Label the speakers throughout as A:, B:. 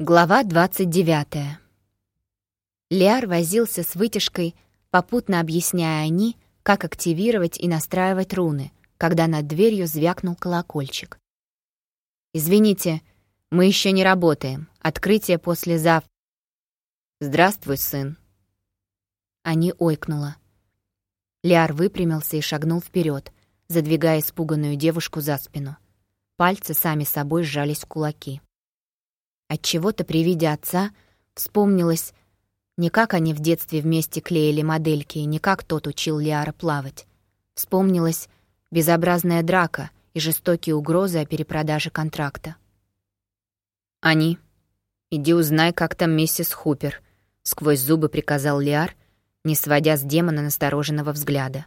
A: Глава 29. Лиар возился с вытяжкой, попутно объясняя Ани, как активировать и настраивать руны, когда над дверью звякнул колокольчик. «Извините, мы еще не работаем. Открытие послезавтра». «Здравствуй, сын». Ани ойкнула. Лиар выпрямился и шагнул вперед, задвигая испуганную девушку за спину. Пальцы сами собой сжались в кулаки. От чего то при виде отца вспомнилось не как они в детстве вместе клеили модельки, и не как тот учил Лиара плавать. Вспомнилась безобразная драка и жестокие угрозы о перепродаже контракта. «Они, иди узнай, как там миссис Хупер», — сквозь зубы приказал Лиар, не сводя с демона настороженного взгляда.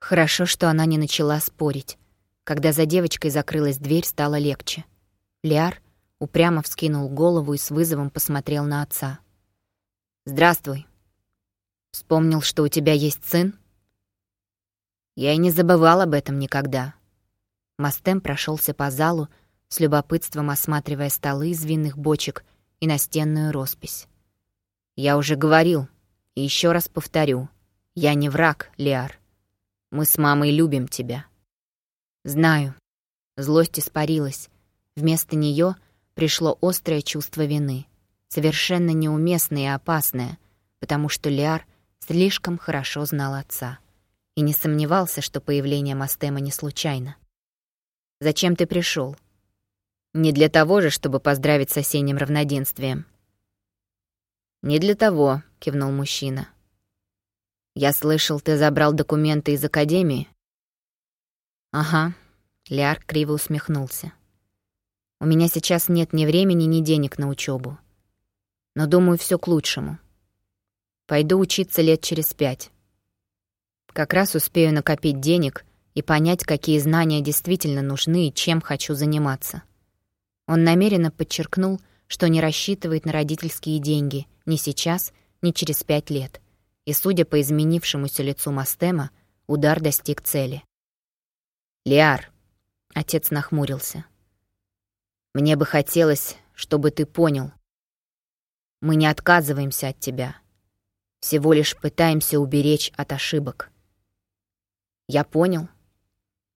A: Хорошо, что она не начала спорить. Когда за девочкой закрылась дверь, стало легче. Лиар упрямо вскинул голову и с вызовом посмотрел на отца. «Здравствуй. Вспомнил, что у тебя есть сын?» «Я и не забывал об этом никогда». Мастем прошелся по залу, с любопытством осматривая столы из винных бочек и настенную роспись. «Я уже говорил, и еще раз повторю, я не враг, Лиар. Мы с мамой любим тебя». «Знаю». Злость испарилась. Вместо нее пришло острое чувство вины, совершенно неуместное и опасное, потому что Лиар слишком хорошо знал отца и не сомневался, что появление Мастема не случайно. «Зачем ты пришел? «Не для того же, чтобы поздравить с осенним равноденствием». «Не для того», — кивнул мужчина. «Я слышал, ты забрал документы из Академии?» «Ага», — Лиар криво усмехнулся. У меня сейчас нет ни времени, ни денег на учебу. Но думаю, все к лучшему. Пойду учиться лет через пять. Как раз успею накопить денег и понять, какие знания действительно нужны и чем хочу заниматься. Он намеренно подчеркнул, что не рассчитывает на родительские деньги ни сейчас, ни через пять лет. И, судя по изменившемуся лицу Мастема, удар достиг цели. «Лиар», — отец нахмурился, — мне бы хотелось, чтобы ты понял. Мы не отказываемся от тебя. Всего лишь пытаемся уберечь от ошибок. Я понял.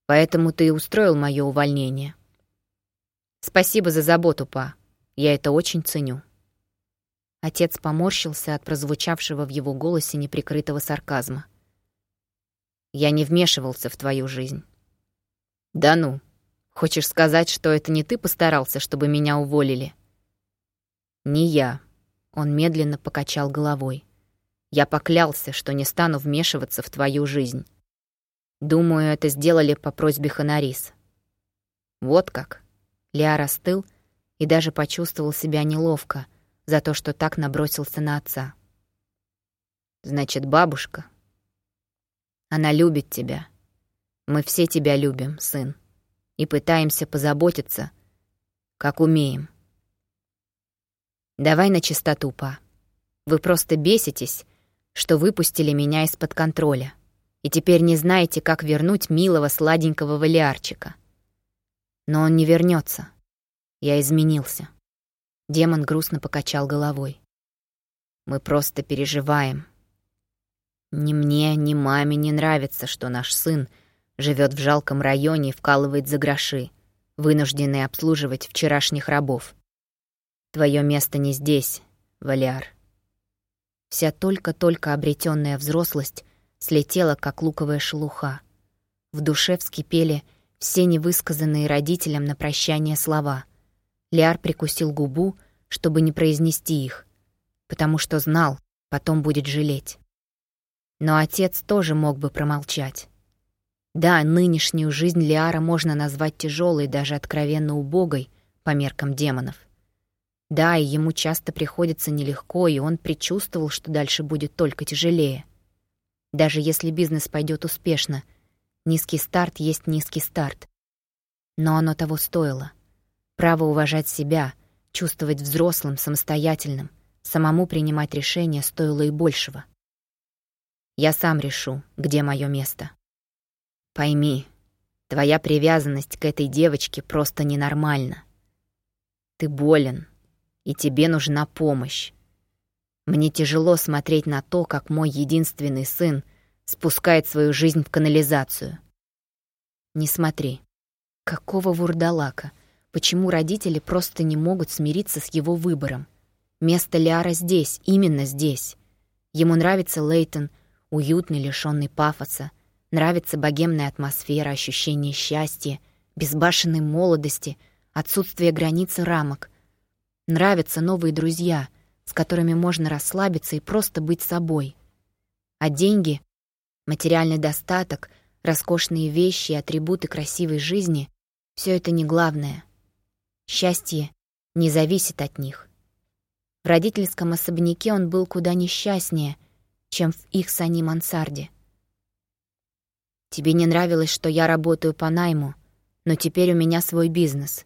A: Поэтому ты и устроил мое увольнение. Спасибо за заботу, па. Я это очень ценю. Отец поморщился от прозвучавшего в его голосе неприкрытого сарказма. Я не вмешивался в твою жизнь. Да ну. Хочешь сказать, что это не ты постарался, чтобы меня уволили?» «Не я», — он медленно покачал головой. «Я поклялся, что не стану вмешиваться в твою жизнь. Думаю, это сделали по просьбе Ханарис». «Вот как?» Лиар остыл и даже почувствовал себя неловко за то, что так набросился на отца. «Значит, бабушка. Она любит тебя. Мы все тебя любим, сын» и пытаемся позаботиться, как умеем. Давай на чистоту, па. Вы просто беситесь, что выпустили меня из-под контроля, и теперь не знаете, как вернуть милого сладенького валиарчика. Но он не вернется. Я изменился. Демон грустно покачал головой. Мы просто переживаем. Ни мне, ни маме не нравится, что наш сын — Живет в жалком районе и вкалывает за гроши, вынужденный обслуживать вчерашних рабов. Твое место не здесь, Валиар. Вся только-только обретенная взрослость слетела, как луковая шелуха. В душе вскипели все невысказанные родителям на прощание слова. Лиар прикусил губу, чтобы не произнести их, потому что знал, потом будет жалеть. Но отец тоже мог бы промолчать. Да, нынешнюю жизнь Лиара можно назвать тяжелой, даже откровенно убогой по меркам демонов. Да, и ему часто приходится нелегко, и он предчувствовал, что дальше будет только тяжелее. Даже если бизнес пойдет успешно, низкий старт есть низкий старт. Но оно того стоило. Право уважать себя, чувствовать взрослым, самостоятельным, самому принимать решения стоило и большего. Я сам решу, где мое место. Пойми, твоя привязанность к этой девочке просто ненормальна. Ты болен, И тебе нужна помощь. Мне тяжело смотреть на то, как мой единственный сын спускает свою жизнь в канализацию. Не смотри. Какого вурдалака? Почему родители просто не могут смириться с его выбором? Место Лиара здесь, именно здесь. Ему нравится Лейтон, уютный, лишённый пафоса. Нравится богемная атмосфера, ощущение счастья, безбашенной молодости, отсутствие границ и рамок. Нравятся новые друзья, с которыми можно расслабиться и просто быть собой. А деньги, материальный достаток, роскошные вещи и атрибуты красивой жизни — все это не главное. Счастье не зависит от них. В родительском особняке он был куда несчастнее, чем в их с Ани мансарде. Тебе не нравилось, что я работаю по найму, но теперь у меня свой бизнес.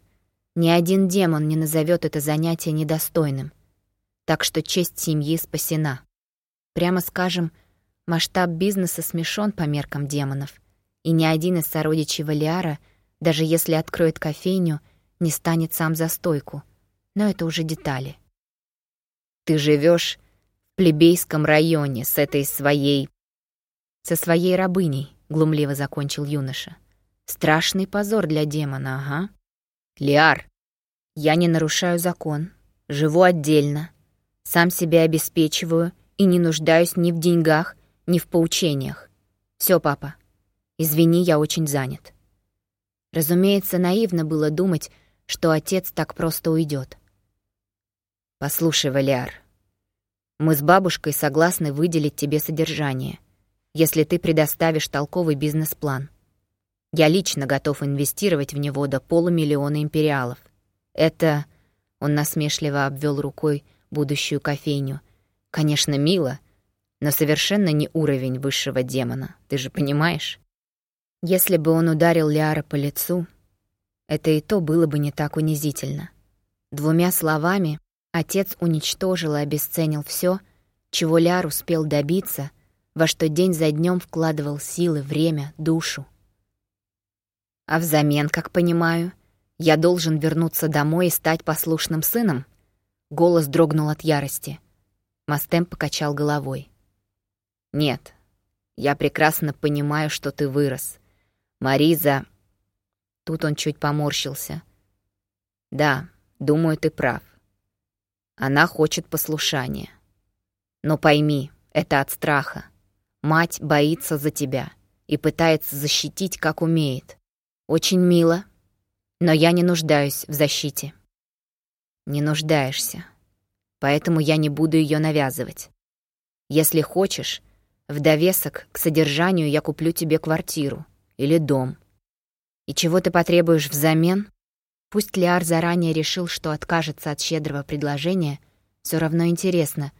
A: Ни один демон не назовет это занятие недостойным. Так что честь семьи спасена. Прямо скажем, масштаб бизнеса смешон по меркам демонов, и ни один из сородичей Валиара, даже если откроет кофейню, не станет сам за стойку. Но это уже детали. Ты живешь в плебейском районе с этой своей... Со своей рабыней, — глумливо закончил юноша. «Страшный позор для демона, ага. Лиар, я не нарушаю закон, живу отдельно, сам себя обеспечиваю и не нуждаюсь ни в деньгах, ни в поучениях. Все, папа, извини, я очень занят». Разумеется, наивно было думать, что отец так просто уйдет. «Послушай, Валиар, мы с бабушкой согласны выделить тебе содержание если ты предоставишь толковый бизнес-план. Я лично готов инвестировать в него до полумиллиона империалов. Это...» Он насмешливо обвел рукой будущую кофейню. «Конечно, мило, но совершенно не уровень высшего демона, ты же понимаешь?» Если бы он ударил Лиара по лицу, это и то было бы не так унизительно. Двумя словами отец уничтожил и обесценил все, чего Ляр успел добиться — во что день за днем вкладывал силы, время, душу. А взамен, как понимаю, я должен вернуться домой и стать послушным сыном? Голос дрогнул от ярости. Мастем покачал головой. «Нет, я прекрасно понимаю, что ты вырос. Мариза...» Тут он чуть поморщился. «Да, думаю, ты прав. Она хочет послушания. Но пойми, это от страха. Мать боится за тебя и пытается защитить, как умеет. Очень мило, но я не нуждаюсь в защите. Не нуждаешься. Поэтому я не буду ее навязывать. Если хочешь, в довесок к содержанию я куплю тебе квартиру или дом. И чего ты потребуешь взамен? Пусть Лиар заранее решил, что откажется от щедрого предложения, все равно интересно,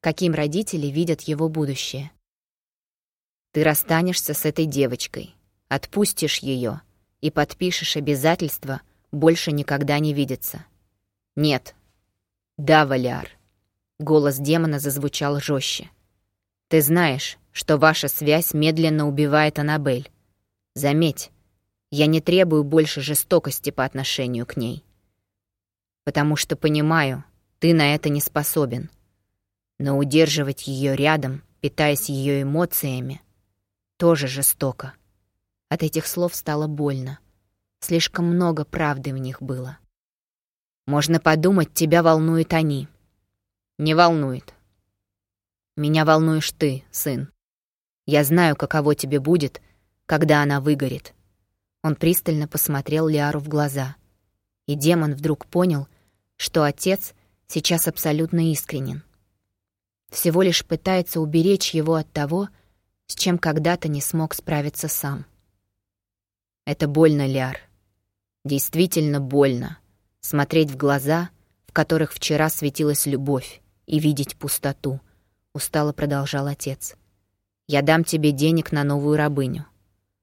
A: каким родители видят его будущее. Ты расстанешься с этой девочкой, отпустишь ее и подпишешь обязательство больше никогда не видеться. Нет. Да, Валяр. Голос демона зазвучал жестче. Ты знаешь, что ваша связь медленно убивает Аннабель. Заметь, я не требую больше жестокости по отношению к ней. Потому что понимаю, ты на это не способен. Но удерживать ее рядом, питаясь ее эмоциями — тоже жестоко. От этих слов стало больно. Слишком много правды в них было. Можно подумать, тебя волнуют они. Не волнует. Меня волнуешь ты, сын. Я знаю, каково тебе будет, когда она выгорит. Он пристально посмотрел Лиару в глаза. И демон вдруг понял, что отец сейчас абсолютно искренен. Всего лишь пытается уберечь его от того, с чем когда-то не смог справиться сам. Это больно, Ляр. Действительно больно. Смотреть в глаза, в которых вчера светилась любовь, и видеть пустоту, устало продолжал отец. Я дам тебе денег на новую рабыню.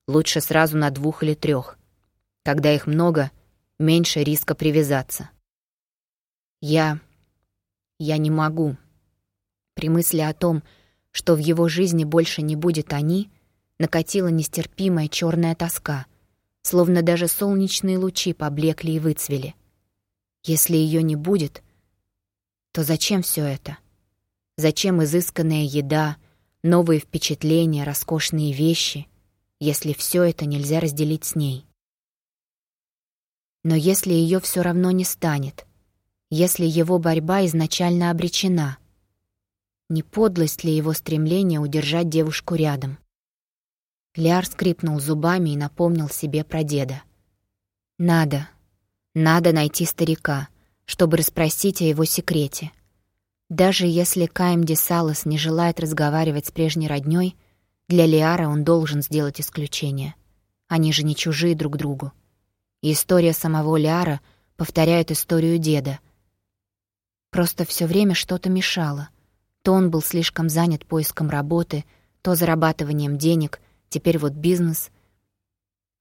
A: Лучше сразу на двух или трех. Когда их много, меньше риска привязаться. Я... я не могу. При мысли о том, что в его жизни больше не будет они, накатила нестерпимая черная тоска, словно даже солнечные лучи поблекли и выцвели. Если ее не будет, то зачем все это? Зачем изысканная еда, новые впечатления, роскошные вещи, если все это нельзя разделить с ней? Но если ее все равно не станет, если его борьба изначально обречена, не подлость ли его стремление удержать девушку рядом? Ляр скрипнул зубами и напомнил себе про деда. «Надо, надо найти старика, чтобы расспросить о его секрете. Даже если Каем Десалос не желает разговаривать с прежней роднёй, для Лиара он должен сделать исключение. Они же не чужие друг другу. История самого Лиара повторяет историю деда. Просто все время что-то мешало. То он был слишком занят поиском работы, то зарабатыванием денег, теперь вот бизнес.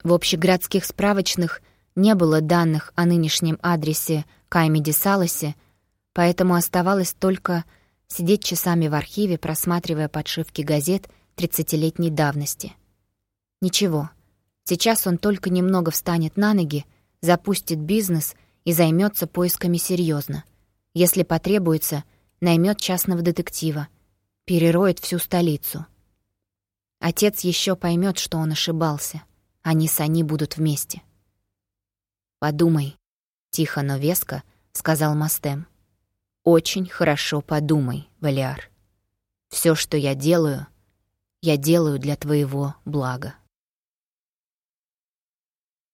A: В общеградских справочных не было данных о нынешнем адресе Каймеди Салосе, поэтому оставалось только сидеть часами в архиве, просматривая подшивки газет тридцатилетней давности. Ничего, сейчас он только немного встанет на ноги, запустит бизнес и займется поисками серьезно. Если потребуется, наймет частного детектива, перероет всю столицу. Отец еще поймет, что он ошибался. Они с Ани будут вместе. «Подумай», — тихо, но веско сказал Мастем. «Очень хорошо подумай, Валиар. Все, что я делаю, я делаю для твоего блага».